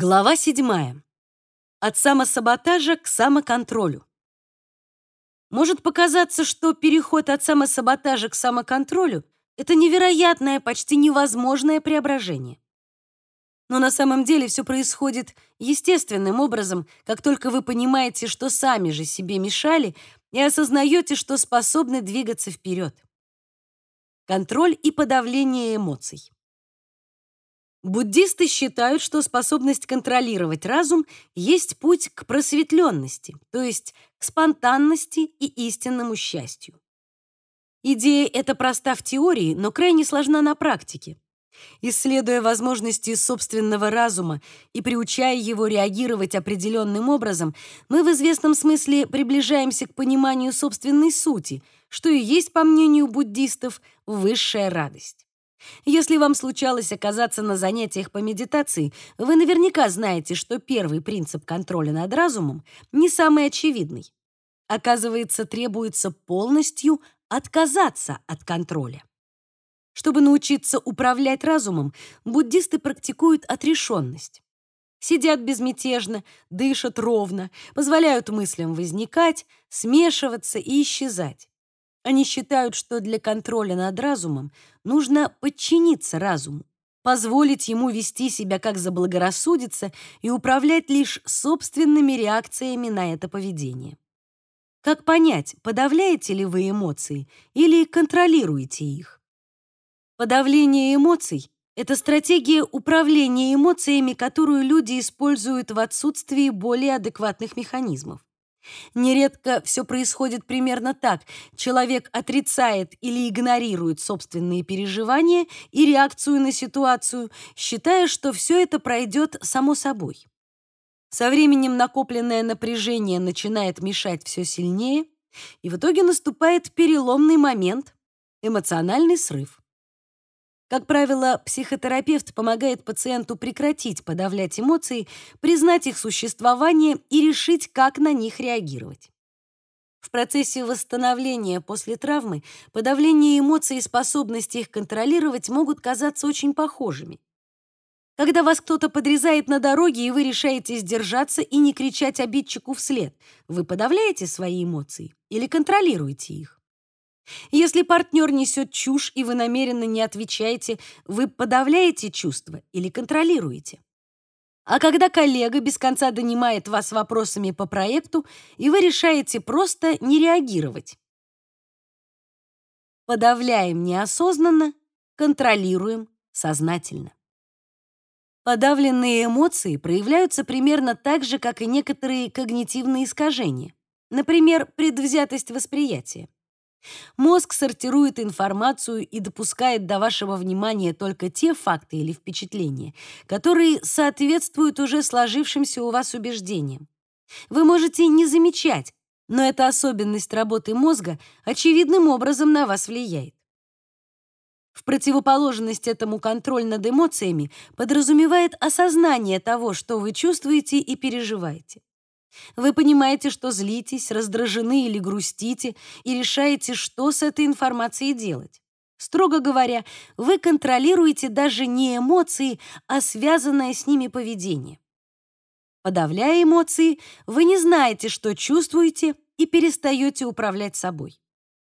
Глава 7. От самосаботажа к самоконтролю. Может показаться, что переход от самосаботажа к самоконтролю это невероятное, почти невозможное преображение. Но на самом деле все происходит естественным образом, как только вы понимаете, что сами же себе мешали, и осознаете, что способны двигаться вперед. Контроль и подавление эмоций. Буддисты считают, что способность контролировать разум есть путь к просветленности, то есть к спонтанности и истинному счастью. Идея эта проста в теории, но крайне сложна на практике. Исследуя возможности собственного разума и приучая его реагировать определенным образом, мы в известном смысле приближаемся к пониманию собственной сути, что и есть, по мнению буддистов, высшая радость. Если вам случалось оказаться на занятиях по медитации, вы наверняка знаете, что первый принцип контроля над разумом не самый очевидный. Оказывается, требуется полностью отказаться от контроля. Чтобы научиться управлять разумом, буддисты практикуют отрешенность. Сидят безмятежно, дышат ровно, позволяют мыслям возникать, смешиваться и исчезать. Они считают, что для контроля над разумом нужно подчиниться разуму, позволить ему вести себя как заблагорассудится и управлять лишь собственными реакциями на это поведение. Как понять, подавляете ли вы эмоции или контролируете их? Подавление эмоций — это стратегия управления эмоциями, которую люди используют в отсутствии более адекватных механизмов. Нередко все происходит примерно так. Человек отрицает или игнорирует собственные переживания и реакцию на ситуацию, считая, что все это пройдет само собой. Со временем накопленное напряжение начинает мешать все сильнее, и в итоге наступает переломный момент эмоциональный срыв. Как правило, психотерапевт помогает пациенту прекратить подавлять эмоции, признать их существование и решить, как на них реагировать. В процессе восстановления после травмы подавление эмоций и способность их контролировать могут казаться очень похожими. Когда вас кто-то подрезает на дороге, и вы решаете сдержаться и не кричать обидчику вслед, вы подавляете свои эмоции или контролируете их? Если партнер несет чушь, и вы намеренно не отвечаете, вы подавляете чувства или контролируете. А когда коллега без конца донимает вас вопросами по проекту, и вы решаете просто не реагировать. Подавляем неосознанно, контролируем сознательно. Подавленные эмоции проявляются примерно так же, как и некоторые когнитивные искажения. Например, предвзятость восприятия. Мозг сортирует информацию и допускает до вашего внимания только те факты или впечатления, которые соответствуют уже сложившимся у вас убеждениям. Вы можете не замечать, но эта особенность работы мозга очевидным образом на вас влияет. В противоположность этому контроль над эмоциями подразумевает осознание того, что вы чувствуете и переживаете. Вы понимаете, что злитесь, раздражены или грустите, и решаете, что с этой информацией делать. Строго говоря, вы контролируете даже не эмоции, а связанное с ними поведение. Подавляя эмоции, вы не знаете, что чувствуете, и перестаете управлять собой.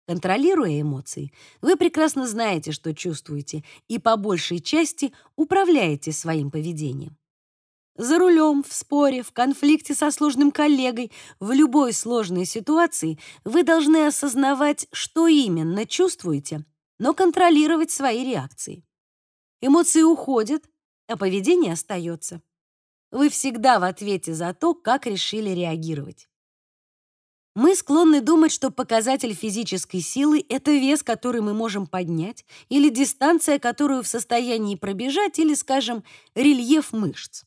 Контролируя эмоции, вы прекрасно знаете, что чувствуете, и по большей части управляете своим поведением. За рулем, в споре, в конфликте со сложным коллегой, в любой сложной ситуации вы должны осознавать, что именно чувствуете, но контролировать свои реакции. Эмоции уходят, а поведение остается. Вы всегда в ответе за то, как решили реагировать. Мы склонны думать, что показатель физической силы — это вес, который мы можем поднять, или дистанция, которую в состоянии пробежать, или, скажем, рельеф мышц.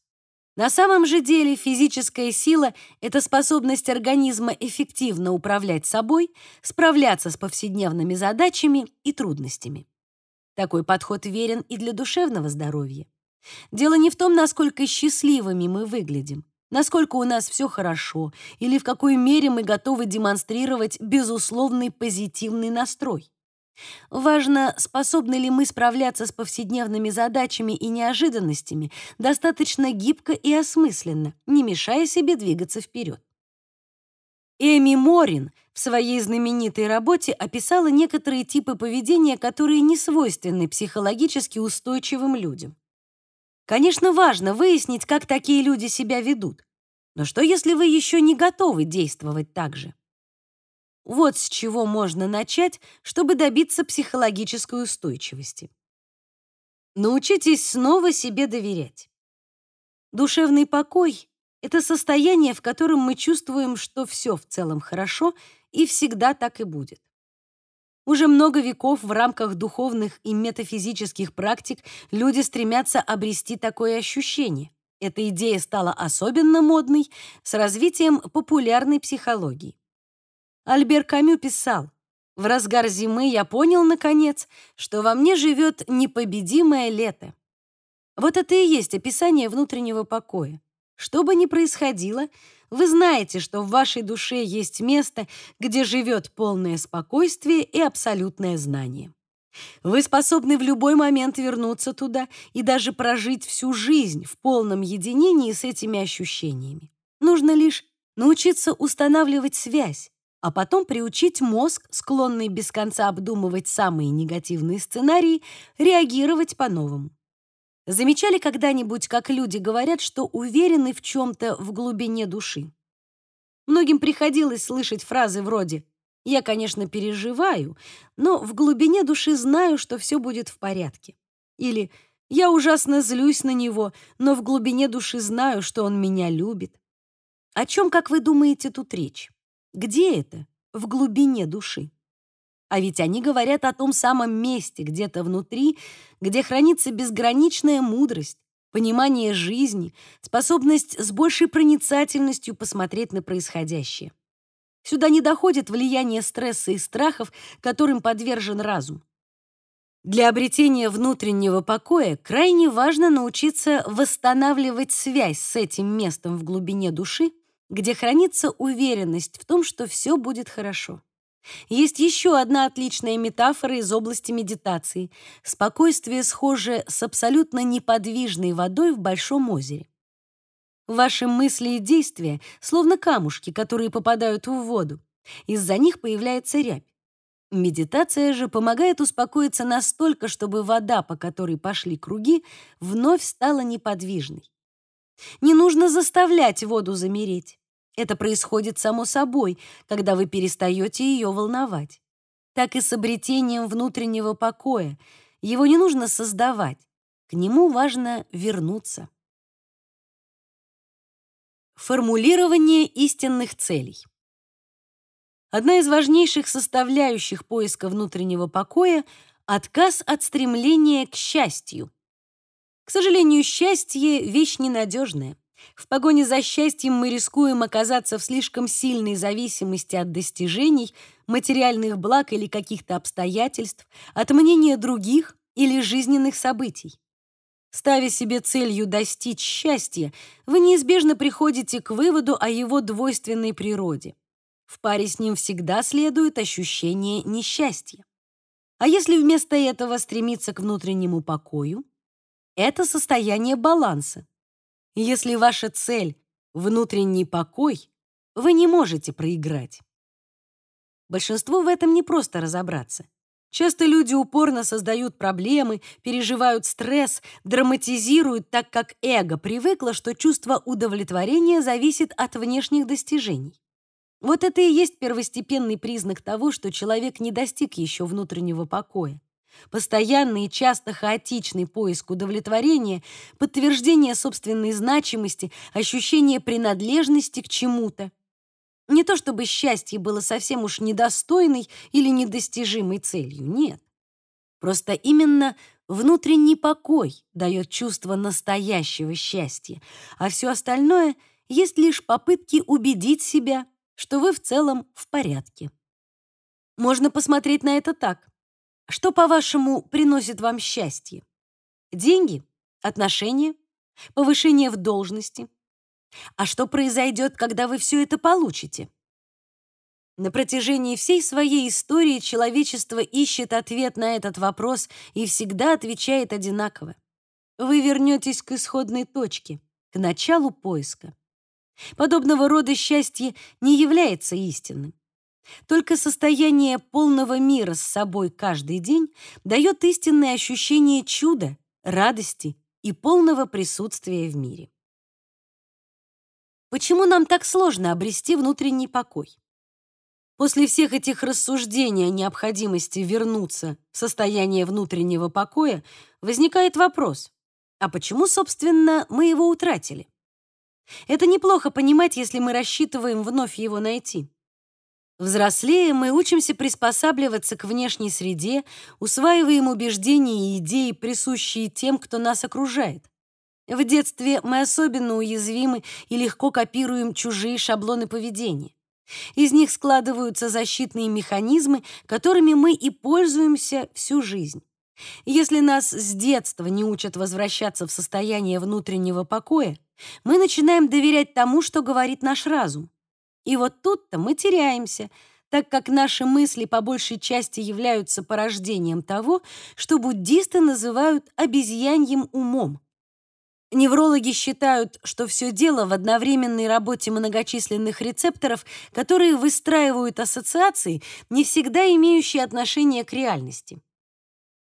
На самом же деле физическая сила — это способность организма эффективно управлять собой, справляться с повседневными задачами и трудностями. Такой подход верен и для душевного здоровья. Дело не в том, насколько счастливыми мы выглядим, насколько у нас все хорошо или в какой мере мы готовы демонстрировать безусловный позитивный настрой. Важно, способны ли мы справляться с повседневными задачами и неожиданностями достаточно гибко и осмысленно, не мешая себе двигаться вперед. Эми Морин в своей знаменитой работе описала некоторые типы поведения, которые не свойственны психологически устойчивым людям. Конечно, важно выяснить, как такие люди себя ведут. Но что, если вы еще не готовы действовать так же? Вот с чего можно начать, чтобы добиться психологической устойчивости. Научитесь снова себе доверять. Душевный покой — это состояние, в котором мы чувствуем, что все в целом хорошо и всегда так и будет. Уже много веков в рамках духовных и метафизических практик люди стремятся обрести такое ощущение. Эта идея стала особенно модной с развитием популярной психологии. Альбер Камю писал, «В разгар зимы я понял, наконец, что во мне живет непобедимое лето». Вот это и есть описание внутреннего покоя. Что бы ни происходило, вы знаете, что в вашей душе есть место, где живет полное спокойствие и абсолютное знание. Вы способны в любой момент вернуться туда и даже прожить всю жизнь в полном единении с этими ощущениями. Нужно лишь научиться устанавливать связь, а потом приучить мозг, склонный без конца обдумывать самые негативные сценарии, реагировать по-новому. Замечали когда-нибудь, как люди говорят, что уверены в чем-то в глубине души? Многим приходилось слышать фразы вроде «Я, конечно, переживаю, но в глубине души знаю, что все будет в порядке». Или «Я ужасно злюсь на него, но в глубине души знаю, что он меня любит». О чем, как вы думаете, тут речь? Где это? В глубине души. А ведь они говорят о том самом месте, где-то внутри, где хранится безграничная мудрость, понимание жизни, способность с большей проницательностью посмотреть на происходящее. Сюда не доходит влияние стресса и страхов, которым подвержен разум. Для обретения внутреннего покоя крайне важно научиться восстанавливать связь с этим местом в глубине души, где хранится уверенность в том, что все будет хорошо. Есть еще одна отличная метафора из области медитации. Спокойствие схоже с абсолютно неподвижной водой в большом озере. Ваши мысли и действия словно камушки, которые попадают в воду. Из-за них появляется рябь. Медитация же помогает успокоиться настолько, чтобы вода, по которой пошли круги, вновь стала неподвижной. Не нужно заставлять воду замереть. Это происходит само собой, когда вы перестаете ее волновать. Так и с обретением внутреннего покоя. Его не нужно создавать. К нему важно вернуться. Формулирование истинных целей. Одна из важнейших составляющих поиска внутреннего покоя — отказ от стремления к счастью. К сожалению, счастье — вещь ненадежная. В погоне за счастьем мы рискуем оказаться в слишком сильной зависимости от достижений, материальных благ или каких-то обстоятельств, от мнения других или жизненных событий. Ставя себе целью достичь счастья, вы неизбежно приходите к выводу о его двойственной природе. В паре с ним всегда следует ощущение несчастья. А если вместо этого стремиться к внутреннему покою, это состояние баланса, если ваша цель — внутренний покой, вы не можете проиграть. Большинству в этом не просто разобраться. Часто люди упорно создают проблемы, переживают стресс, драматизируют, так как эго привыкло, что чувство удовлетворения зависит от внешних достижений. Вот это и есть первостепенный признак того, что человек не достиг еще внутреннего покоя. Постоянный и часто хаотичный поиск удовлетворения, подтверждение собственной значимости, ощущение принадлежности к чему-то. Не то чтобы счастье было совсем уж недостойной или недостижимой целью, нет. Просто именно внутренний покой дает чувство настоящего счастья, а все остальное есть лишь попытки убедить себя, что вы в целом в порядке. Можно посмотреть на это так. Что, по-вашему, приносит вам счастье? Деньги? Отношения? Повышение в должности? А что произойдет, когда вы все это получите? На протяжении всей своей истории человечество ищет ответ на этот вопрос и всегда отвечает одинаково. Вы вернетесь к исходной точке, к началу поиска. Подобного рода счастье не является истинным. Только состояние полного мира с собой каждый день дает истинное ощущение чуда, радости и полного присутствия в мире. Почему нам так сложно обрести внутренний покой? После всех этих рассуждений о необходимости вернуться в состояние внутреннего покоя возникает вопрос, а почему, собственно, мы его утратили? Это неплохо понимать, если мы рассчитываем вновь его найти. Взрослея, мы учимся приспосабливаться к внешней среде, усваиваем убеждения и идеи, присущие тем, кто нас окружает. В детстве мы особенно уязвимы и легко копируем чужие шаблоны поведения. Из них складываются защитные механизмы, которыми мы и пользуемся всю жизнь. Если нас с детства не учат возвращаться в состояние внутреннего покоя, мы начинаем доверять тому, что говорит наш разум. И вот тут-то мы теряемся, так как наши мысли по большей части являются порождением того, что буддисты называют обезьяньим умом. Неврологи считают, что все дело в одновременной работе многочисленных рецепторов, которые выстраивают ассоциации, не всегда имеющие отношение к реальности.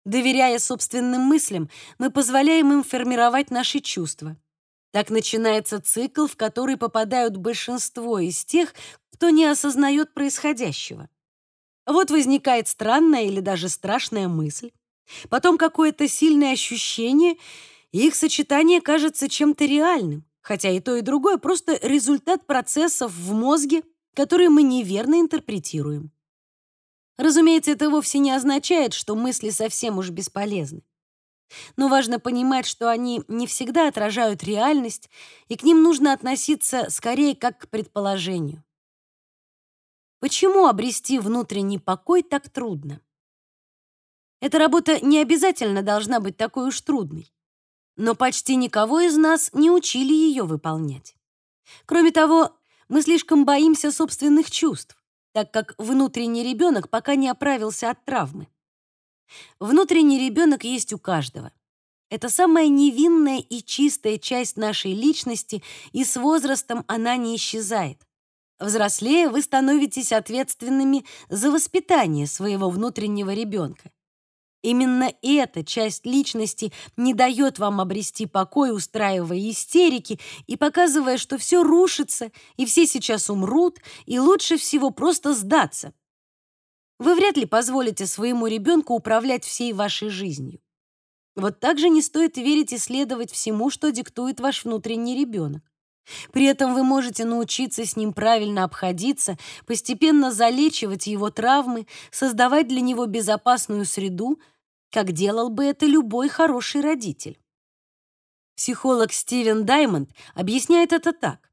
Доверяя собственным мыслям, мы позволяем им формировать наши чувства. Так начинается цикл, в который попадают большинство из тех, кто не осознает происходящего. Вот возникает странная или даже страшная мысль, потом какое-то сильное ощущение — их сочетание кажется чем-то реальным, хотя и то, и другое просто результат процессов в мозге, которые мы неверно интерпретируем. Разумеется, это вовсе не означает, что мысли совсем уж бесполезны. Но важно понимать, что они не всегда отражают реальность, и к ним нужно относиться скорее как к предположению. Почему обрести внутренний покой так трудно? Эта работа не обязательно должна быть такой уж трудной но почти никого из нас не учили ее выполнять. Кроме того, мы слишком боимся собственных чувств, так как внутренний ребенок пока не оправился от травмы. Внутренний ребенок есть у каждого. Это самая невинная и чистая часть нашей личности, и с возрастом она не исчезает. Взрослея, вы становитесь ответственными за воспитание своего внутреннего ребенка. Именно эта часть личности не дает вам обрести покой, устраивая истерики и показывая, что все рушится, и все сейчас умрут, и лучше всего просто сдаться. Вы вряд ли позволите своему ребенку управлять всей вашей жизнью. Вот так же не стоит верить и следовать всему, что диктует ваш внутренний ребенок. При этом вы можете научиться с ним правильно обходиться, постепенно залечивать его травмы, создавать для него безопасную среду, как делал бы это любой хороший родитель. Психолог Стивен Даймонд объясняет это так.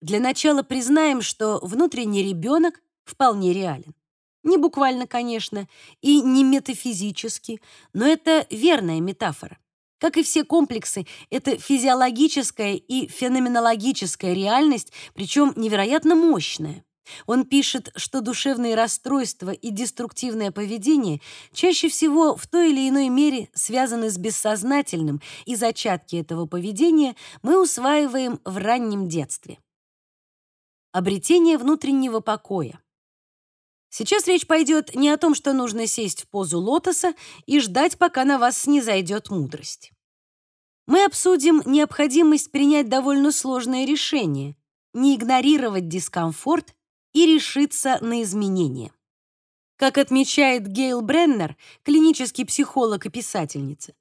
Для начала признаем, что внутренний ребенок вполне реален. Не буквально, конечно, и не метафизически, но это верная метафора. Как и все комплексы, это физиологическая и феноменологическая реальность, причем невероятно мощная. Он пишет, что душевные расстройства и деструктивное поведение чаще всего в той или иной мере связаны с бессознательным, и зачатки этого поведения мы усваиваем в раннем детстве. Обретение внутреннего покоя. Сейчас речь пойдет не о том, что нужно сесть в позу лотоса и ждать, пока на вас снизойдет мудрость. Мы обсудим необходимость принять довольно сложное решение, не игнорировать дискомфорт и решиться на изменения. Как отмечает Гейл Бреннер, клинический психолог и писательница,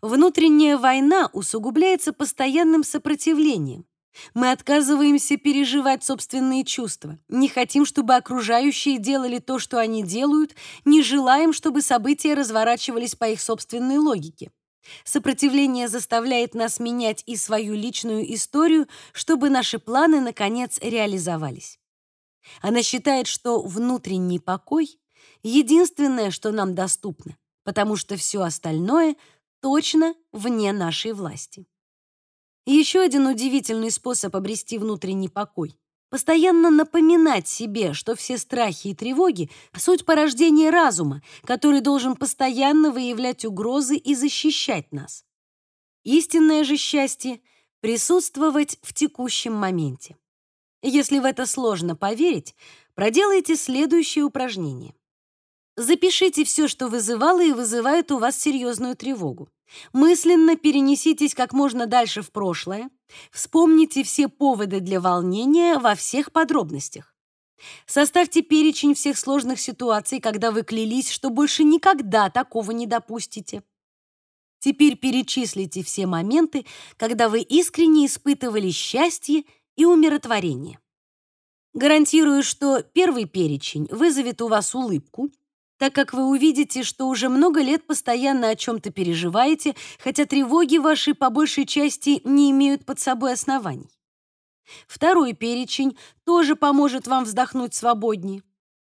внутренняя война усугубляется постоянным сопротивлением, мы отказываемся переживать собственные чувства, не хотим, чтобы окружающие делали то, что они делают, не желаем, чтобы события разворачивались по их собственной логике. Сопротивление заставляет нас менять и свою личную историю, чтобы наши планы, наконец, реализовались. Она считает, что внутренний покой — единственное, что нам доступно, потому что все остальное точно вне нашей власти. Еще один удивительный способ обрести внутренний покой постоянно напоминать себе, что все страхи и тревоги — суть порождения разума, который должен постоянно выявлять угрозы и защищать нас. Истинное же счастье — присутствовать в текущем моменте. Если в это сложно поверить, проделайте следующее упражнение. Запишите все, что вызывало и вызывает у вас серьезную тревогу. Мысленно перенеситесь как можно дальше в прошлое. Вспомните все поводы для волнения во всех подробностях. Составьте перечень всех сложных ситуаций, когда вы клялись, что больше никогда такого не допустите. Теперь перечислите все моменты, когда вы искренне испытывали счастье и умиротворение. Гарантирую, что первый перечень вызовет у вас улыбку, так как вы увидите, что уже много лет постоянно о чем-то переживаете, хотя тревоги ваши по большей части не имеют под собой оснований. Второй перечень тоже поможет вам вздохнуть свободнее.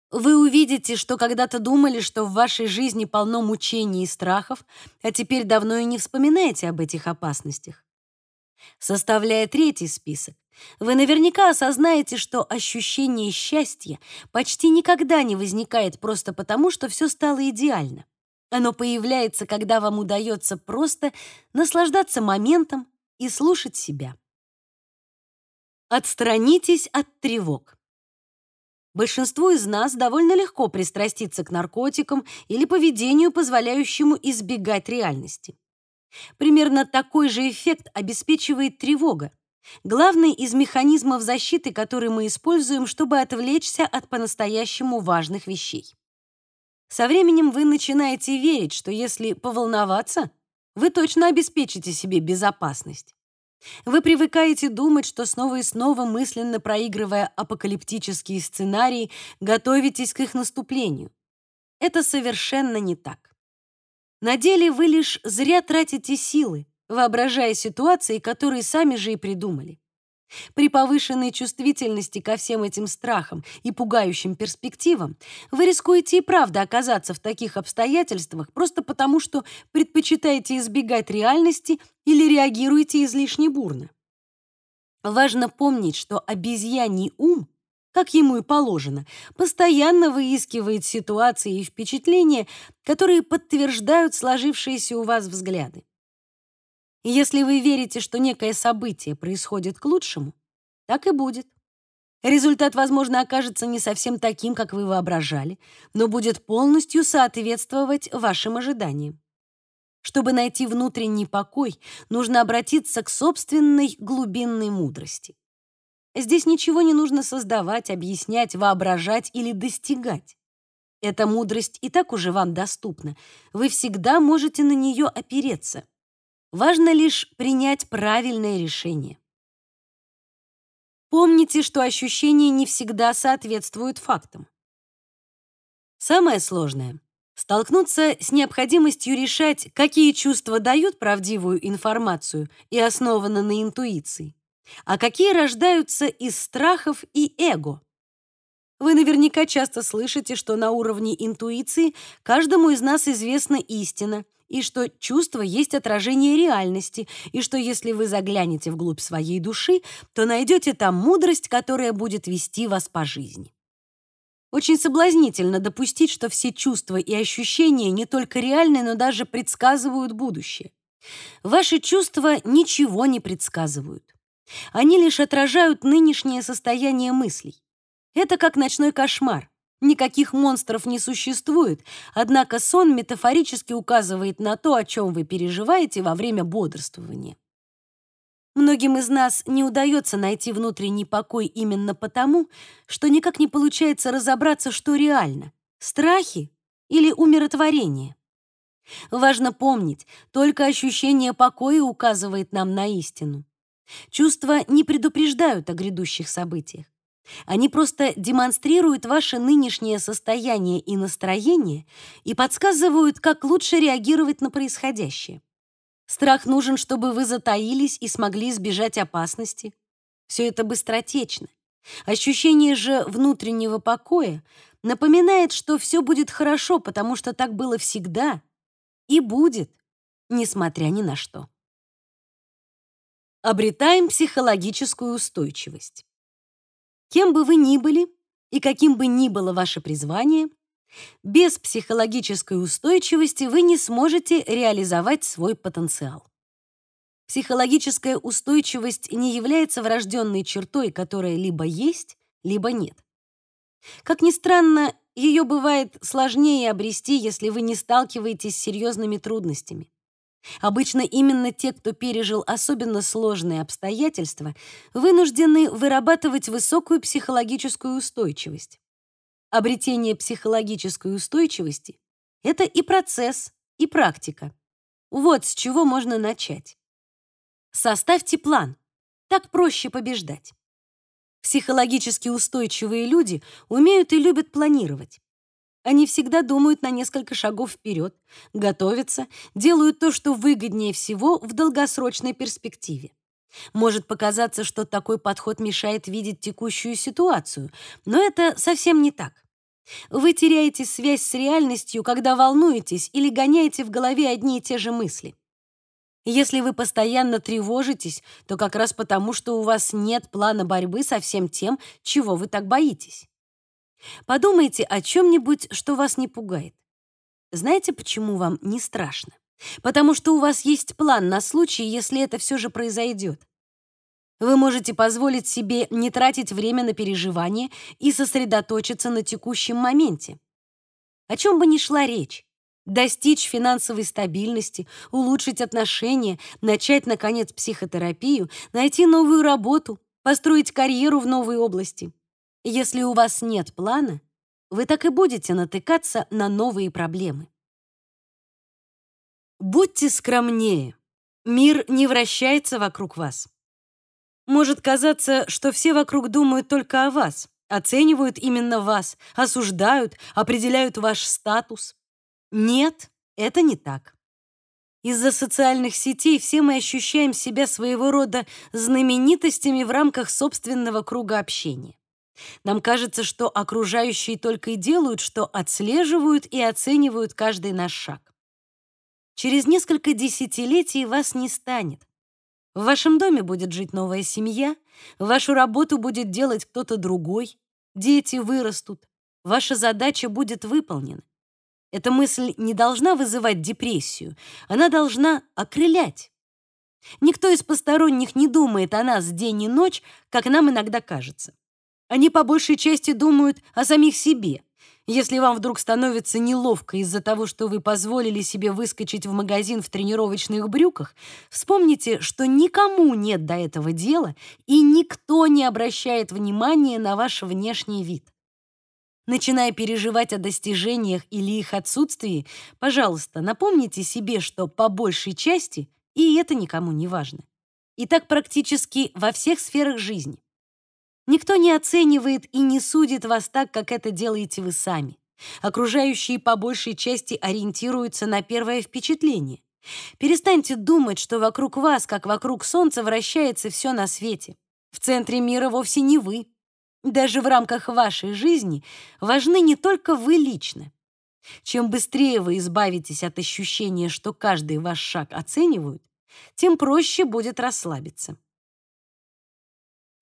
Вы увидите, что когда-то думали, что в вашей жизни полно мучений и страхов, а теперь давно и не вспоминаете об этих опасностях. Составляя третий список, вы наверняка осознаете, что ощущение счастья почти никогда не возникает просто потому, что все стало идеально. Оно появляется, когда вам удается просто наслаждаться моментом и слушать себя. Отстранитесь от тревог. Большинству из нас довольно легко пристраститься к наркотикам или поведению, позволяющему избегать реальности. Примерно такой же эффект обеспечивает тревога, главный из механизмов защиты, который мы используем, чтобы отвлечься от по-настоящему важных вещей. Со временем вы начинаете верить, что если поволноваться, вы точно обеспечите себе безопасность. Вы привыкаете думать, что снова и снова, мысленно проигрывая апокалиптические сценарии, готовитесь к их наступлению. Это совершенно не так. На деле вы лишь зря тратите силы, воображая ситуации, которые сами же и придумали. При повышенной чувствительности ко всем этим страхам и пугающим перспективам вы рискуете и правда оказаться в таких обстоятельствах просто потому, что предпочитаете избегать реальности или реагируете излишне бурно. Важно помнить, что обезьяний ум, как ему и положено, постоянно выискивает ситуации и впечатления, которые подтверждают сложившиеся у вас взгляды. И если вы верите, что некое событие происходит к лучшему, так и будет. Результат, возможно, окажется не совсем таким, как вы воображали, но будет полностью соответствовать вашим ожиданиям. Чтобы найти внутренний покой, нужно обратиться к собственной глубинной мудрости. Здесь ничего не нужно создавать, объяснять, воображать или достигать. Эта мудрость и так уже вам доступна. Вы всегда можете на нее опереться. Важно лишь принять правильное решение. Помните, что ощущения не всегда соответствуют фактам. Самое сложное — столкнуться с необходимостью решать, какие чувства дают правдивую информацию и основаны на интуиции, а какие рождаются из страхов и эго. Вы наверняка часто слышите, что на уровне интуиции каждому из нас известна истина — и что чувство есть отражение реальности, и что если вы заглянете вглубь своей души, то найдете там мудрость, которая будет вести вас по жизни. Очень соблазнительно допустить, что все чувства и ощущения не только реальны, но даже предсказывают будущее. Ваши чувства ничего не предсказывают. Они лишь отражают нынешнее состояние мыслей. Это как ночной кошмар. Никаких монстров не существует, однако сон метафорически указывает на то, о чем вы переживаете во время бодрствования. Многим из нас не удается найти внутренний покой именно потому, что никак не получается разобраться, что реально — страхи или умиротворение. Важно помнить, только ощущение покоя указывает нам на истину. Чувства не предупреждают о грядущих событиях. Они просто демонстрируют ваше нынешнее состояние и настроение и подсказывают, как лучше реагировать на происходящее. Страх нужен, чтобы вы затаились и смогли избежать опасности. Все это быстротечно. Ощущение же внутреннего покоя напоминает, что все будет хорошо, потому что так было всегда и будет, несмотря ни на что. Обретаем психологическую устойчивость. Кем бы вы ни были и каким бы ни было ваше призвание, без психологической устойчивости вы не сможете реализовать свой потенциал. Психологическая устойчивость не является врожденной чертой, которая либо есть, либо нет. Как ни странно, ее бывает сложнее обрести, если вы не сталкиваетесь с серьезными трудностями. Обычно именно те, кто пережил особенно сложные обстоятельства, вынуждены вырабатывать высокую психологическую устойчивость. Обретение психологической устойчивости — это и процесс, и практика. Вот с чего можно начать. Составьте план. Так проще побеждать. Психологически устойчивые люди умеют и любят планировать. Они всегда думают на несколько шагов вперед, готовятся, делают то, что выгоднее всего в долгосрочной перспективе. Может показаться, что такой подход мешает видеть текущую ситуацию, но это совсем не так. Вы теряете связь с реальностью, когда волнуетесь или гоняете в голове одни и те же мысли. Если вы постоянно тревожитесь, то как раз потому, что у вас нет плана борьбы со всем тем, чего вы так боитесь. Подумайте о чем-нибудь, что вас не пугает. Знаете, почему вам не страшно? Потому что у вас есть план на случай, если это все же произойдет. Вы можете позволить себе не тратить время на переживания и сосредоточиться на текущем моменте. О чем бы ни шла речь, достичь финансовой стабильности, улучшить отношения, начать, наконец, психотерапию, найти новую работу, построить карьеру в новой области. Если у вас нет плана, вы так и будете натыкаться на новые проблемы. Будьте скромнее. Мир не вращается вокруг вас. Может казаться, что все вокруг думают только о вас, оценивают именно вас, осуждают, определяют ваш статус. Нет, это не так. Из-за социальных сетей все мы ощущаем себя своего рода знаменитостями в рамках собственного круга общения. Нам кажется, что окружающие только и делают, что отслеживают и оценивают каждый наш шаг. Через несколько десятилетий вас не станет. В вашем доме будет жить новая семья, вашу работу будет делать кто-то другой, дети вырастут, ваша задача будет выполнена. Эта мысль не должна вызывать депрессию, она должна окрылять. Никто из посторонних не думает о нас день и ночь, как нам иногда кажется. Они по большей части думают о самих себе. Если вам вдруг становится неловко из-за того, что вы позволили себе выскочить в магазин в тренировочных брюках, вспомните, что никому нет до этого дела, и никто не обращает внимания на ваш внешний вид. Начиная переживать о достижениях или их отсутствии, пожалуйста, напомните себе, что по большей части и это никому не важно. И так практически во всех сферах жизни. Никто не оценивает и не судит вас так, как это делаете вы сами. Окружающие по большей части ориентируются на первое впечатление. Перестаньте думать, что вокруг вас, как вокруг солнца, вращается все на свете. В центре мира вовсе не вы, даже в рамках вашей жизни важны не только вы лично. Чем быстрее вы избавитесь от ощущения, что каждый ваш шаг оценивают, тем проще будет расслабиться.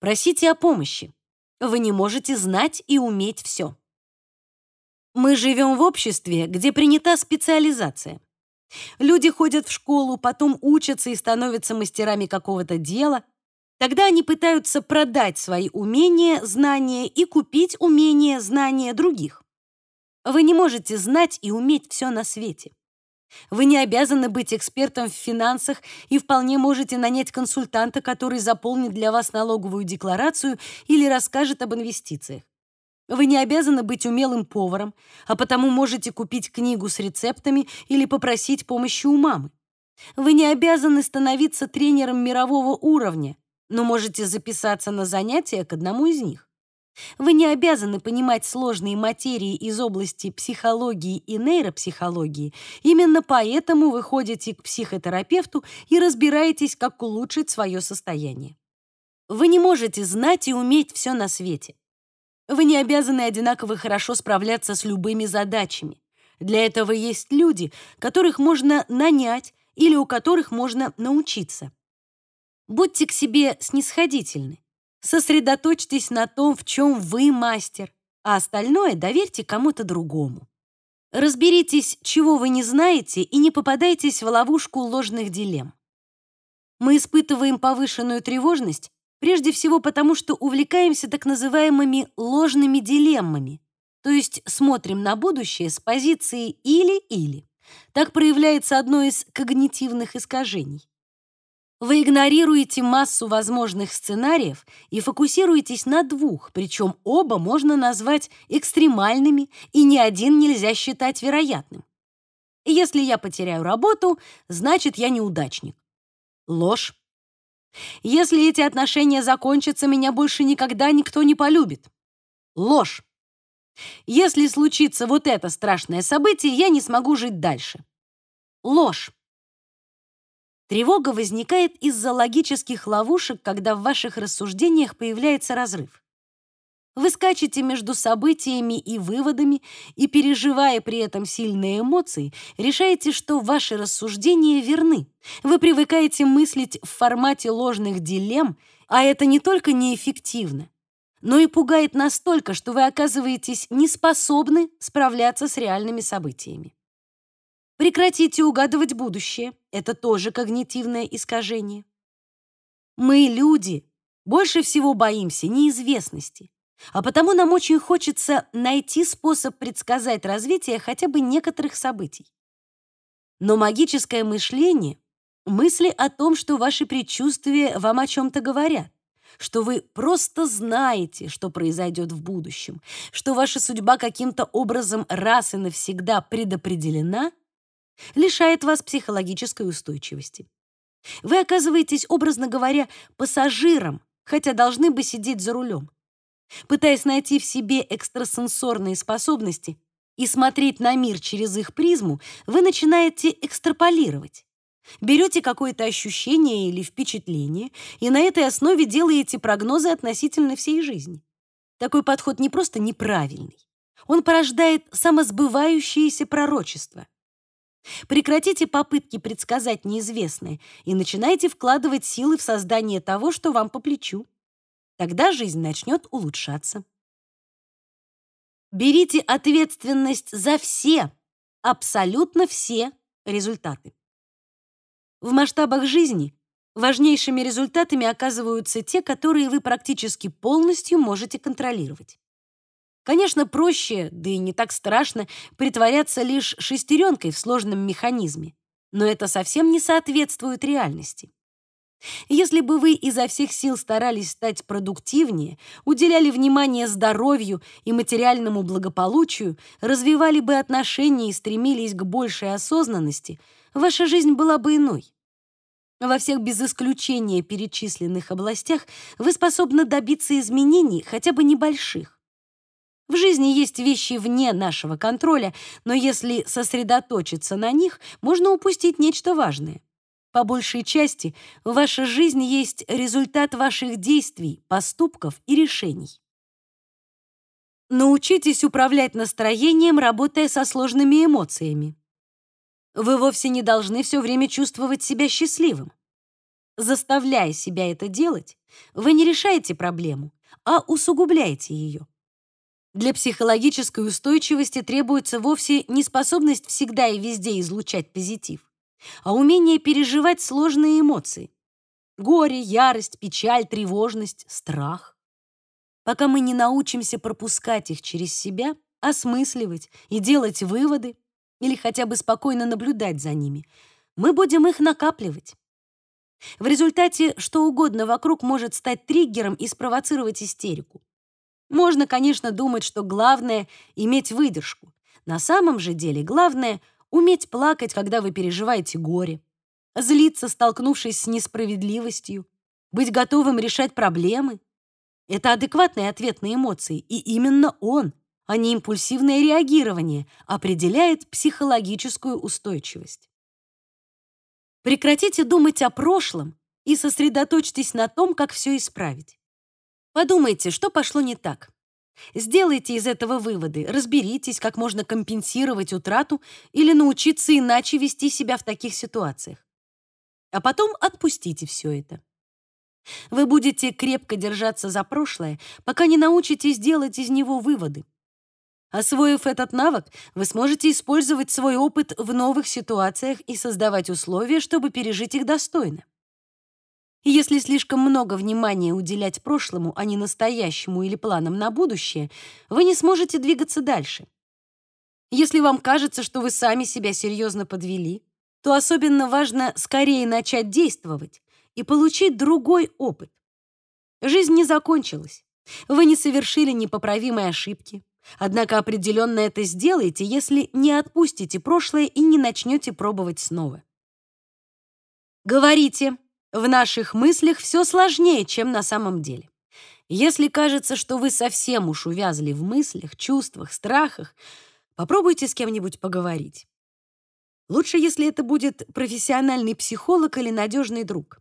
Просите о помощи. Вы не можете знать и уметь все. Мы живем в обществе, где принята специализация. Люди ходят в школу, потом учатся и становятся мастерами какого-то дела, Тогда они пытаются продать свои умения, знания и купить умения, знания других. Вы не можете знать и уметь все на свете. Вы не обязаны быть экспертом в финансах и вполне можете нанять консультанта, который заполнит для вас налоговую декларацию или расскажет об инвестициях. Вы не обязаны быть умелым поваром, а потому можете купить книгу с рецептами или попросить помощи у мамы. Вы не обязаны становиться тренером мирового уровня, но можете записаться на занятия к одному из них. Вы не обязаны понимать сложные материи из области психологии и нейропсихологии. Именно поэтому вы ходите к психотерапевту и разбираетесь, как улучшить свое состояние. Вы не можете знать и уметь все на свете. Вы не обязаны одинаково хорошо справляться с любыми задачами. Для этого есть люди, которых можно нанять или у которых можно научиться. Будьте к себе снисходительны. Сосредоточьтесь на том, в чем вы мастер, а остальное доверьте кому-то другому. Разберитесь, чего вы не знаете, и не попадайтесь в ловушку ложных дилемм. Мы испытываем повышенную тревожность прежде всего потому, что увлекаемся так называемыми ложными дилеммами, то есть смотрим на будущее с позиции «или-или». Так проявляется одно из когнитивных искажений. Вы игнорируете массу возможных сценариев и фокусируетесь на двух, причем оба можно назвать экстремальными, и ни один нельзя считать вероятным. Если я потеряю работу, значит, я неудачник. Ложь. Если эти отношения закончатся, меня больше никогда никто не полюбит. Ложь. Если случится вот это страшное событие, я не смогу жить дальше. Ложь. Тревога возникает из-за логических ловушек, когда в ваших рассуждениях появляется разрыв. Вы скачете между событиями и выводами и, переживая при этом сильные эмоции, решаете, что ваши рассуждения верны. Вы привыкаете мыслить в формате ложных дилемм, а это не только неэффективно, но и пугает настолько, что вы оказываетесь неспособны справляться с реальными событиями. Прекратите угадывать будущее. Это тоже когнитивное искажение. Мы, люди, больше всего боимся неизвестности, а потому нам очень хочется найти способ предсказать развитие хотя бы некоторых событий. Но магическое мышление — мысли о том, что ваши предчувствия вам о чем-то говорят, что вы просто знаете, что произойдет в будущем, что ваша судьба каким-то образом раз и навсегда предопределена — лишает вас психологической устойчивости. Вы оказываетесь, образно говоря, пассажиром, хотя должны бы сидеть за рулем. Пытаясь найти в себе экстрасенсорные способности и смотреть на мир через их призму, вы начинаете экстраполировать. Берете какое-то ощущение или впечатление и на этой основе делаете прогнозы относительно всей жизни. Такой подход не просто неправильный, он порождает самосбывающееся пророчество. Прекратите попытки предсказать неизвестное и начинайте вкладывать силы в создание того, что вам по плечу. Тогда жизнь начнет улучшаться. Берите ответственность за все, абсолютно все результаты. В масштабах жизни важнейшими результатами оказываются те, которые вы практически полностью можете контролировать. Конечно, проще, да и не так страшно, притворяться лишь шестеренкой в сложном механизме, но это совсем не соответствует реальности. Если бы вы изо всех сил старались стать продуктивнее, уделяли внимание здоровью и материальному благополучию, развивали бы отношения и стремились к большей осознанности, ваша жизнь была бы иной. Во всех без исключения перечисленных областях вы способны добиться изменений, хотя бы небольших. В жизни есть вещи вне нашего контроля, но если сосредоточиться на них, можно упустить нечто важное. По большей части, ваша жизнь есть результат ваших действий, поступков и решений. Научитесь управлять настроением, работая со сложными эмоциями. Вы вовсе не должны все время чувствовать себя счастливым. Заставляя себя это делать, вы не решаете проблему, а усугубляете ее. Для психологической устойчивости требуется вовсе не способность всегда и везде излучать позитив, а умение переживать сложные эмоции. Горе, ярость, печаль, тревожность, страх. Пока мы не научимся пропускать их через себя, осмысливать и делать выводы, или хотя бы спокойно наблюдать за ними, мы будем их накапливать. В результате что угодно вокруг может стать триггером и спровоцировать истерику. Можно, конечно, думать, что главное — иметь выдержку. На самом же деле главное — уметь плакать, когда вы переживаете горе, злиться, столкнувшись с несправедливостью, быть готовым решать проблемы. Это адекватный ответ на эмоции, и именно он, а не импульсивное реагирование, определяет психологическую устойчивость. Прекратите думать о прошлом и сосредоточьтесь на том, как все исправить. Подумайте, что пошло не так. Сделайте из этого выводы, разберитесь, как можно компенсировать утрату или научиться иначе вести себя в таких ситуациях. А потом отпустите все это. Вы будете крепко держаться за прошлое, пока не научитесь делать из него выводы. Освоив этот навык, вы сможете использовать свой опыт в новых ситуациях и создавать условия, чтобы пережить их достойно. Если слишком много внимания уделять прошлому, а не настоящему или планам на будущее, вы не сможете двигаться дальше. Если вам кажется, что вы сами себя серьезно подвели, то особенно важно скорее начать действовать и получить другой опыт. Жизнь не закончилась. Вы не совершили непоправимой ошибки. Однако определенно это сделаете, если не отпустите прошлое и не начнете пробовать снова. Говорите, в наших мыслях все сложнее, чем на самом деле. Если кажется, что вы совсем уж увязли в мыслях, чувствах, страхах, попробуйте с кем-нибудь поговорить. Лучше, если это будет профессиональный психолог или надежный друг.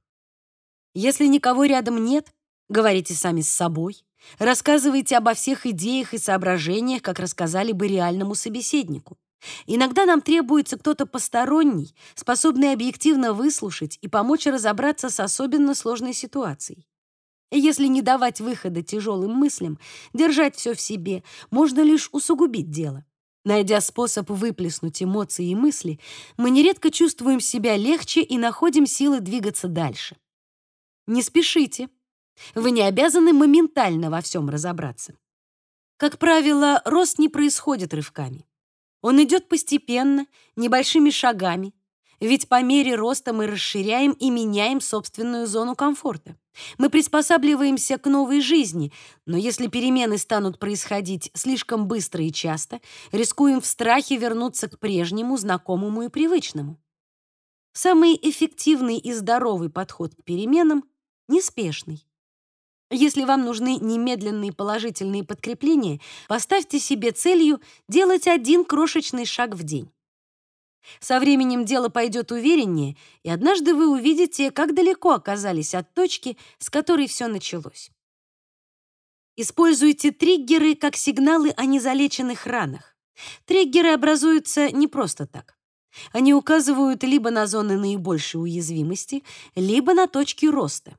Если никого рядом нет, говорите сами с собой. Рассказывайте обо всех идеях и соображениях, как рассказали бы реальному собеседнику. Иногда нам требуется кто-то посторонний, способный объективно выслушать и помочь разобраться с особенно сложной ситуацией. Если не давать выхода тяжелым мыслям, держать все в себе, можно лишь усугубить дело. Найдя способ выплеснуть эмоции и мысли, мы нередко чувствуем себя легче и находим силы двигаться дальше. Не спешите. Вы не обязаны моментально во всем разобраться. Как правило, рост не происходит рывками. Он идет постепенно, небольшими шагами, ведь по мере роста мы расширяем и меняем собственную зону комфорта. Мы приспосабливаемся к новой жизни, но если перемены станут происходить слишком быстро и часто, рискуем в страхе вернуться к прежнему, знакомому и привычному. Самый эффективный и здоровый подход к переменам — неспешный. Если вам нужны немедленные положительные подкрепления, поставьте себе целью делать один крошечный шаг в день. Со временем дело пойдет увереннее, и однажды вы увидите, как далеко оказались от точки, с которой все началось. Используйте триггеры как сигналы о незалеченных ранах. Триггеры образуются не просто так. Они указывают либо на зоны наибольшей уязвимости, либо на точки роста.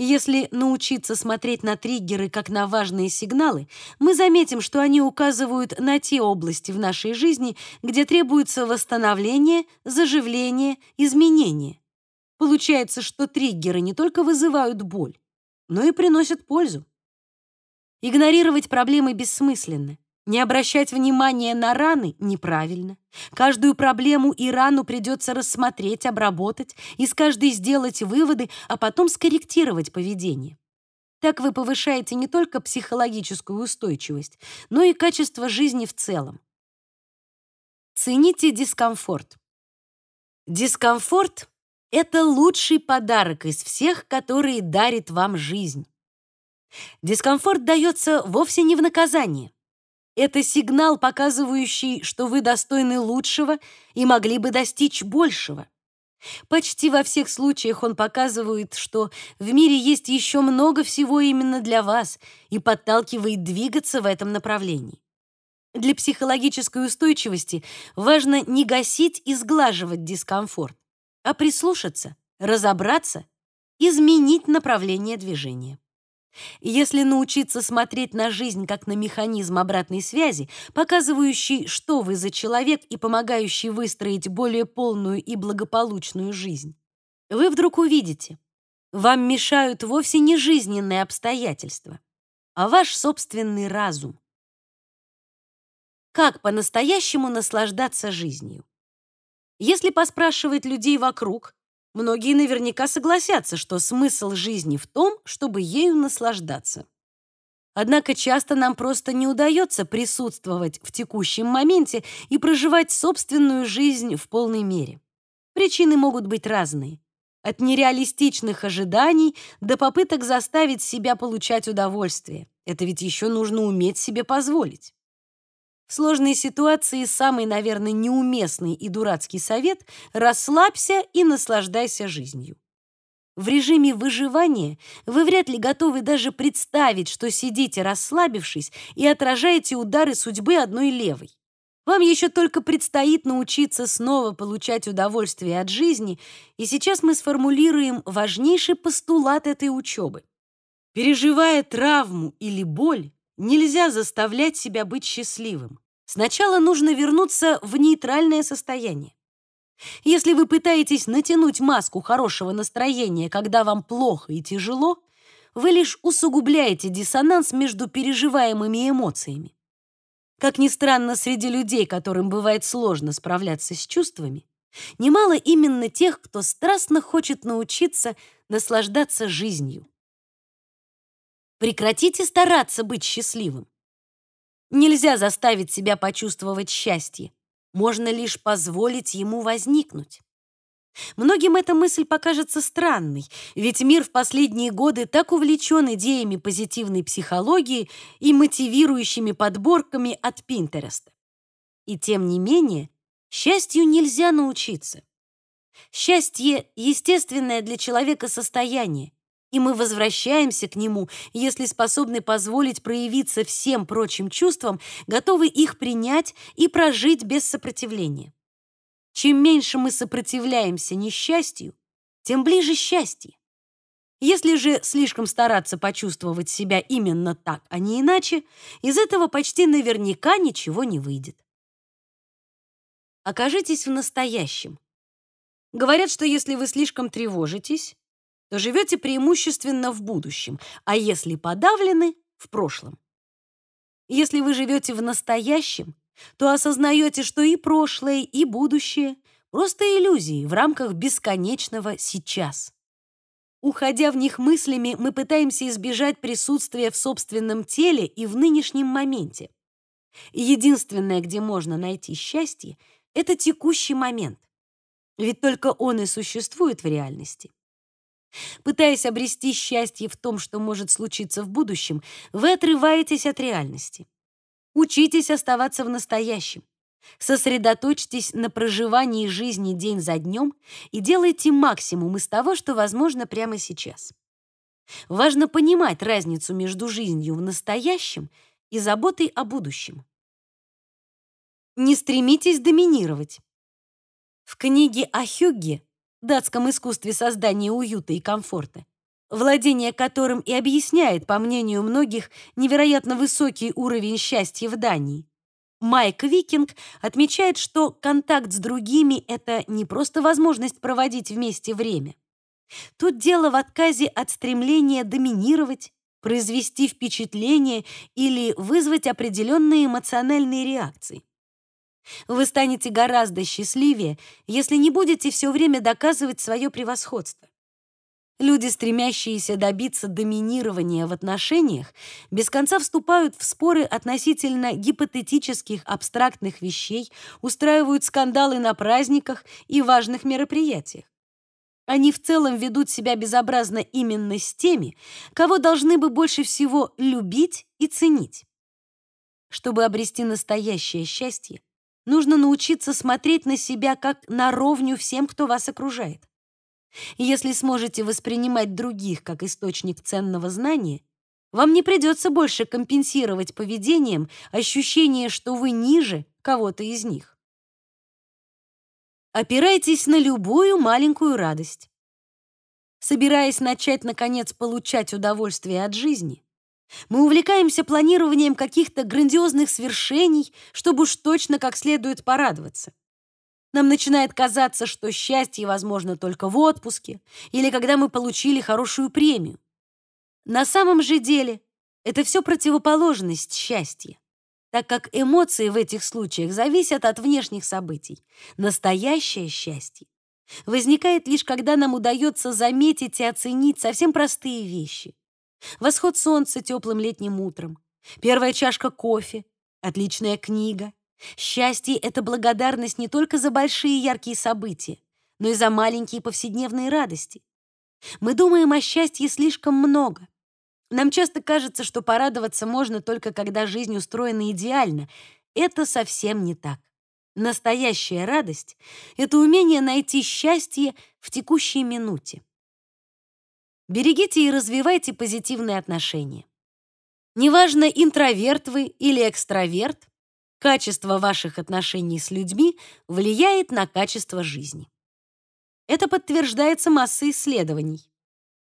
Если научиться смотреть на триггеры как на важные сигналы, мы заметим, что они указывают на те области в нашей жизни, где требуется восстановление, заживление, изменение. Получается, что триггеры не только вызывают боль, но и приносят пользу. Игнорировать проблемы бессмысленно. Не обращать внимания на раны неправильно. Каждую проблему и рану придется рассмотреть, обработать, из каждой сделать выводы, а потом скорректировать поведение. Так вы повышаете не только психологическую устойчивость, но и качество жизни в целом. Цените дискомфорт. Дискомфорт — это лучший подарок из всех, которые дарит вам жизнь. Дискомфорт дается вовсе не в наказание. Это сигнал, показывающий, что вы достойны лучшего и могли бы достичь большего. Почти во всех случаях он показывает, что в мире есть еще много всего именно для вас и подталкивает двигаться в этом направлении. Для психологической устойчивости важно не гасить и сглаживать дискомфорт, а прислушаться, разобраться, изменить направление движения. Если научиться смотреть на жизнь как на механизм обратной связи, показывающий, что вы за человек и помогающий выстроить более полную и благополучную жизнь, вы вдруг увидите, вам мешают вовсе не жизненные обстоятельства, а ваш собственный разум. Как по-настоящему наслаждаться жизнью? Если поспрашивать людей вокруг, Многие наверняка согласятся, что смысл жизни в том, чтобы ею наслаждаться. Однако часто нам просто не удается присутствовать в текущем моменте и проживать собственную жизнь в полной мере. Причины могут быть разные. От нереалистичных ожиданий до попыток заставить себя получать удовольствие. Это ведь еще нужно уметь себе позволить. В сложной ситуации самый, наверное, неуместный и дурацкий совет — расслабься и наслаждайся жизнью. В режиме выживания вы вряд ли готовы даже представить, что сидите расслабившись и отражаете удары судьбы одной левой. Вам еще только предстоит научиться снова получать удовольствие от жизни, и сейчас мы сформулируем важнейший постулат этой учебы. Переживая травму или боль, нельзя заставлять себя быть счастливым. Сначала нужно вернуться в нейтральное состояние. Если вы пытаетесь натянуть маску хорошего настроения, когда вам плохо и тяжело, вы лишь усугубляете диссонанс между переживаемыми эмоциями. Как ни странно, среди людей, которым бывает сложно справляться с чувствами, немало именно тех, кто страстно хочет научиться наслаждаться жизнью. Прекратите стараться быть счастливым. Нельзя заставить себя почувствовать счастье. Можно лишь позволить ему возникнуть. Многим эта мысль покажется странной, ведь мир в последние годы так увлечен идеями позитивной психологии и мотивирующими подборками от Пинтереста. И тем не менее, счастью нельзя научиться. Счастье — естественное для человека состояние, и мы возвращаемся к нему, если способны позволить проявиться всем прочим чувствам, готовы их принять и прожить без сопротивления. Чем меньше мы сопротивляемся несчастью, тем ближе счастье. Если же слишком стараться почувствовать себя именно так, а не иначе, из этого почти наверняка ничего не выйдет. Окажитесь в настоящем. Говорят, что если вы слишком тревожитесь, то живете преимущественно в будущем, а если подавлены — в прошлом. Если вы живете в настоящем, то осознаете, что и прошлое, и будущее — просто иллюзии в рамках бесконечного сейчас. Уходя в них мыслями, мы пытаемся избежать присутствия в собственном теле и в нынешнем моменте. Единственное, где можно найти счастье, это текущий момент. Ведь только он и существует в реальности. Пытаясь обрести счастье в том, что может случиться в будущем, вы отрываетесь от реальности. Учитесь оставаться в настоящем. Сосредоточьтесь на проживании жизни день за днем и делайте максимум из того, что возможно прямо сейчас. Важно понимать разницу между жизнью в настоящем и заботой о будущем. Не стремитесь доминировать. В книге о Хюгге датском искусстве создания уюта и комфорта, владение которым и объясняет, по мнению многих, невероятно высокий уровень счастья в Дании. Майк Викинг отмечает, что контакт с другими — это не просто возможность проводить вместе время. Тут дело в отказе от стремления доминировать, произвести впечатление или вызвать определенные эмоциональные реакции. Вы станете гораздо счастливее, если не будете все время доказывать свое превосходство. Люди, стремящиеся добиться доминирования в отношениях, без конца вступают в споры относительно гипотетических абстрактных вещей, устраивают скандалы на праздниках и важных мероприятиях. Они в целом ведут себя безобразно именно с теми, кого должны бы больше всего любить и ценить. Чтобы обрести настоящее счастье, Нужно научиться смотреть на себя как на ровню всем, кто вас окружает. Если сможете воспринимать других как источник ценного знания, вам не придется больше компенсировать поведением ощущение, что вы ниже кого-то из них. Опирайтесь на любую маленькую радость. Собираясь начать, наконец, получать удовольствие от жизни, мы увлекаемся планированием каких-то грандиозных свершений, чтобы уж точно как следует порадоваться. Нам начинает казаться, что счастье возможно только в отпуске или когда мы получили хорошую премию. На самом же деле это все противоположность счастья, так как эмоции в этих случаях зависят от внешних событий. Настоящее счастье возникает лишь когда нам удается заметить и оценить совсем простые вещи. Восход солнца теплым летним утром, первая чашка кофе, отличная книга. Счастье — это благодарность не только за большие яркие события, но и за маленькие повседневные радости. Мы думаем о счастье слишком много. Нам часто кажется, что порадоваться можно только когда жизнь устроена идеально. Это совсем не так. Настоящая радость — это умение найти счастье в текущей минуте. Берегите и развивайте позитивные отношения. Неважно, интроверт вы или экстраверт, Качество ваших отношений с людьми влияет на качество жизни. Это подтверждается массой исследований.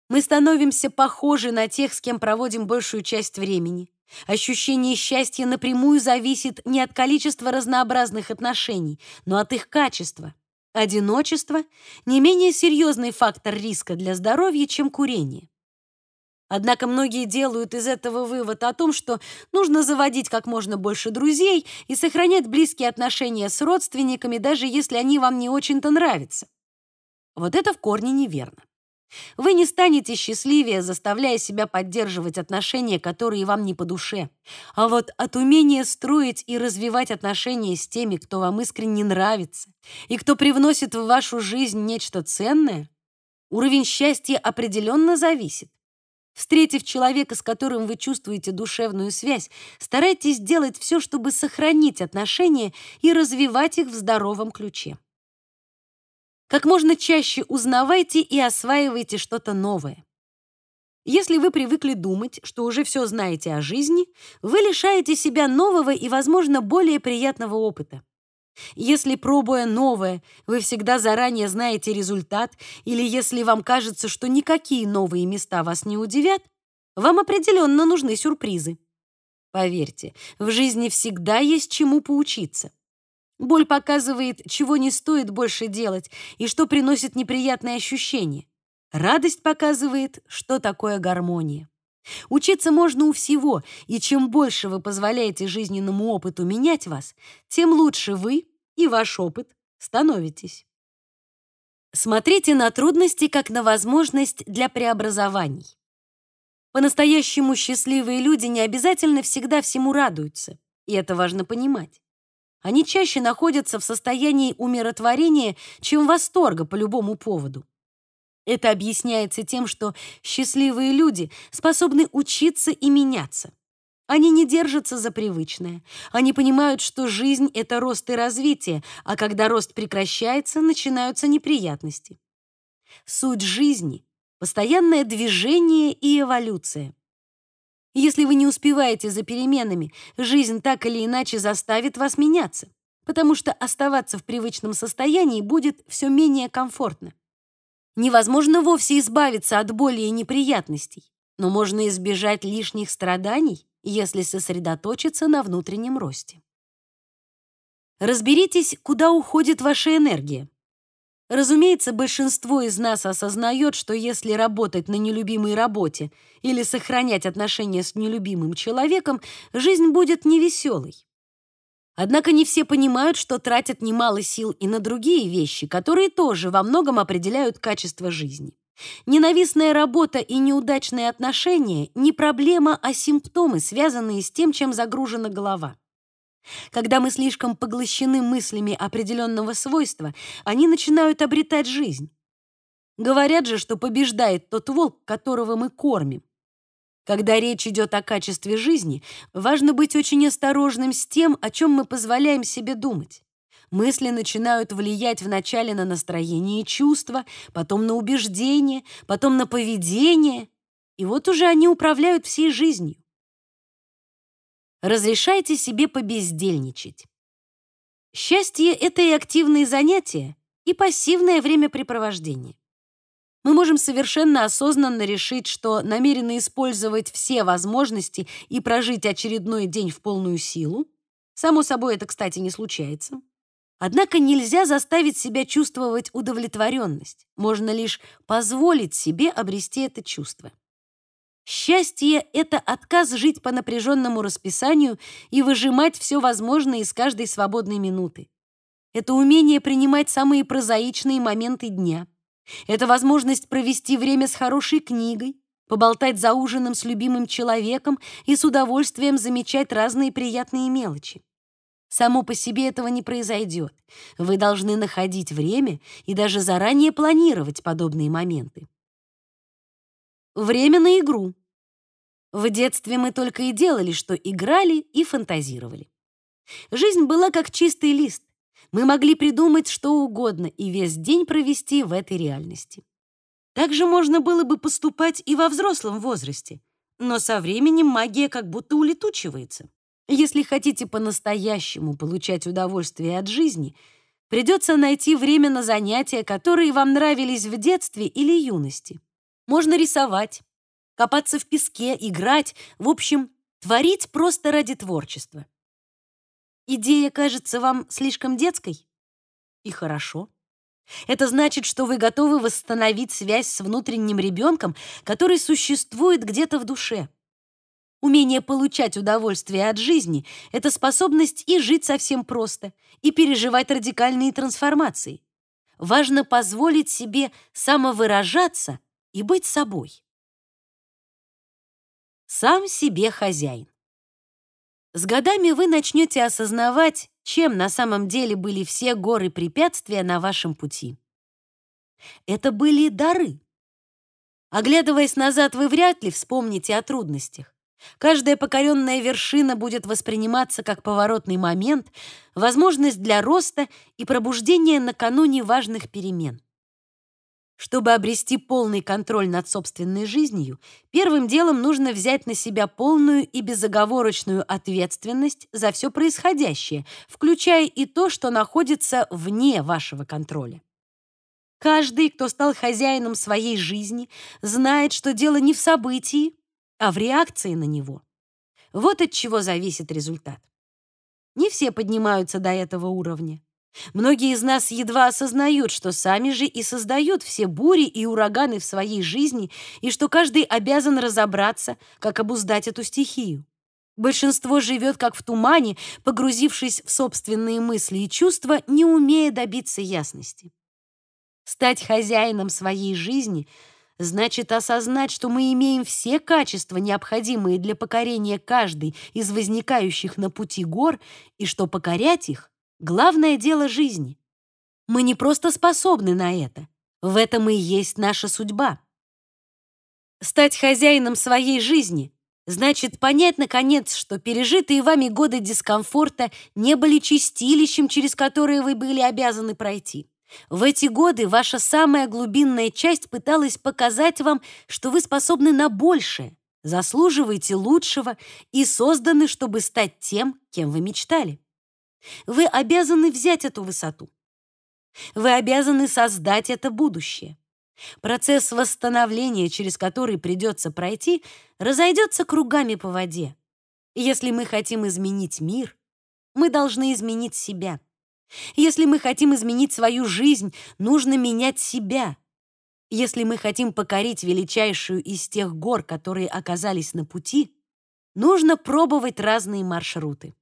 Мы становимся похожи на тех, с кем проводим большую часть времени. Ощущение счастья напрямую зависит не от количества разнообразных отношений, но от их качества. Одиночество — не менее серьезный фактор риска для здоровья, чем курение. Однако многие делают из этого вывод о том, что нужно заводить как можно больше друзей и сохранять близкие отношения с родственниками, даже если они вам не очень-то нравятся. Вот это в корне неверно. Вы не станете счастливее, заставляя себя поддерживать отношения, которые вам не по душе. А вот от умения строить и развивать отношения с теми, кто вам искренне нравится и кто привносит в вашу жизнь нечто ценное, уровень счастья определенно зависит. Встретив человека, с которым вы чувствуете душевную связь, старайтесь делать все, чтобы сохранить отношения и развивать их в здоровом ключе. Как можно чаще узнавайте и осваивайте что-то новое. Если вы привыкли думать, что уже все знаете о жизни, вы лишаете себя нового и, возможно, более приятного опыта. Если, пробуя новое, вы всегда заранее знаете результат, или если вам кажется, что никакие новые места вас не удивят, вам определенно нужны сюрпризы. Поверьте, в жизни всегда есть чему поучиться. Боль показывает, чего не стоит больше делать и что приносит неприятные ощущения. Радость показывает, что такое гармония. Учиться можно у всего, и чем больше вы позволяете жизненному опыту менять вас, тем лучше вы и ваш опыт становитесь. Смотрите на трудности как на возможность для преобразований. По-настоящему счастливые люди не обязательно всегда всему радуются, и это важно понимать. Они чаще находятся в состоянии умиротворения, чем восторга по любому поводу. Это объясняется тем, что счастливые люди способны учиться и меняться. Они не держатся за привычное. Они понимают, что жизнь — это рост и развитие, а когда рост прекращается, начинаются неприятности. Суть жизни — постоянное движение и эволюция. Если вы не успеваете за переменами, жизнь так или иначе заставит вас меняться, потому что оставаться в привычном состоянии будет все менее комфортно. Невозможно вовсе избавиться от боли и неприятностей, но можно избежать лишних страданий, если сосредоточиться на внутреннем росте. Разберитесь, куда уходит ваша энергия. Разумеется, большинство из нас осознает, что если работать на нелюбимой работе или сохранять отношения с нелюбимым человеком, жизнь будет невеселой. Однако не все понимают, что тратят немало сил и на другие вещи, которые тоже во многом определяют качество жизни. Ненавистная работа и неудачные отношения не проблема, а симптомы, связанные с тем, чем загружена голова. Когда мы слишком поглощены мыслями определенного свойства, они начинают обретать жизнь. Говорят же, что побеждает тот волк, которого мы кормим. Когда речь идет о качестве жизни, важно быть очень осторожным с тем, о чем мы позволяем себе думать. Мысли начинают влиять вначале на настроение и чувства, потом на убеждения, потом на поведение, и вот уже они управляют всей жизнью. Разрешайте себе побездельничать. Счастье — это и активные занятия, и пассивное времяпрепровождение. Мы можем совершенно осознанно решить, что намерены использовать все возможности и прожить очередной день в полную силу. Само собой, это, кстати, не случается. Однако нельзя заставить себя чувствовать удовлетворенность. Можно лишь позволить себе обрести это чувство. Счастье — это отказ жить по напряженному расписанию и выжимать все возможное из каждой свободной минуты. Это умение принимать самые прозаичные моменты дня. Это возможность провести время с хорошей книгой, поболтать за ужином с любимым человеком и с удовольствием замечать разные приятные мелочи. Само по себе этого не произойдет. Вы должны находить время и даже заранее планировать подобные моменты. Время на игру. В детстве мы только и делали, что играли и фантазировали. Жизнь была как чистый лист. Мы могли придумать что угодно и весь день провести в этой реальности. Также можно было бы поступать и во взрослом возрасте, но со временем магия как будто улетучивается. Если хотите по-настоящему получать удовольствие от жизни, придется найти время на занятия, которые вам нравились в детстве или юности. Можно рисовать, копаться в песке, играть, в общем, творить просто ради творчества. Идея кажется вам слишком детской? И хорошо. Это значит, что вы готовы восстановить связь с внутренним ребенком, который существует где-то в душе. Умение получать удовольствие от жизни — это способность и жить совсем просто, и переживать радикальные трансформации. Важно позволить себе самовыражаться и быть собой. Сам себе хозяин. С годами вы начнете осознавать, чем на самом деле были все горы препятствия на вашем пути. Это были дары. Оглядываясь назад, вы вряд ли вспомните о трудностях. Каждая покоренная вершина будет восприниматься как поворотный момент, возможность для роста и пробуждения накануне важных перемен. Чтобы обрести полный контроль над собственной жизнью, первым делом нужно взять на себя полную и безоговорочную ответственность за все происходящее, включая и то, что находится вне вашего контроля. Каждый, кто стал хозяином своей жизни, знает, что дело не в событии, а в реакции на него. Вот от чего зависит результат. Не все поднимаются до этого уровня. Многие из нас едва осознают, что сами же и создают все бури и ураганы в своей жизни, и что каждый обязан разобраться, как обуздать эту стихию. Большинство живет как в тумане, погрузившись в собственные мысли и чувства, не умея добиться ясности. Стать хозяином своей жизни — значит осознать, что мы имеем все качества, необходимые для покорения каждой из возникающих на пути гор, и что покорять их — главное дело жизни. Мы не просто способны на это, в этом и есть наша судьба. Стать хозяином своей жизни значит понять, наконец, что пережитые вами годы дискомфорта не были чистилищем, через которое вы были обязаны пройти. В эти годы ваша самая глубинная часть пыталась показать вам, что вы способны на большее, заслуживаете лучшего и созданы, чтобы стать тем, кем вы мечтали. Вы обязаны взять эту высоту. Вы обязаны создать это будущее. Процесс восстановления, через который придется пройти, разойдется кругами по воде. Если мы хотим изменить мир, мы должны изменить себя. Если мы хотим изменить свою жизнь, нужно менять себя. Если мы хотим покорить величайшую из тех гор, которые оказались на пути, нужно пробовать разные маршруты.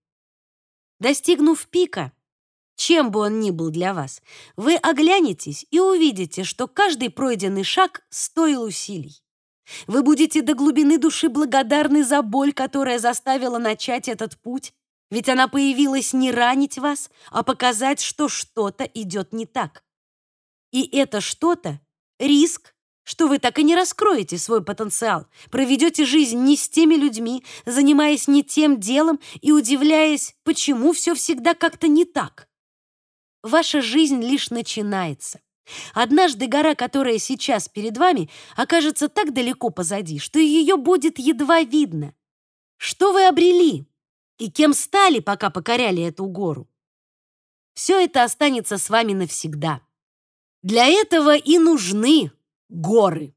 Достигнув пика, чем бы он ни был для вас, вы оглянетесь и увидите, что каждый пройденный шаг стоил усилий. Вы будете до глубины души благодарны за боль, которая заставила начать этот путь, ведь она появилась не ранить вас, а показать, что что-то идет не так. И это что-то — риск, что вы так и не раскроете свой потенциал, проведете жизнь не с теми людьми, занимаясь не тем делом и удивляясь, почему все всегда как-то не так. Ваша жизнь лишь начинается. Однажды гора, которая сейчас перед вами, окажется так далеко позади, что ее будет едва видно. Что вы обрели? и кем стали, пока покоряли эту гору. Все это останется с вами навсегда. Для этого и нужны горы.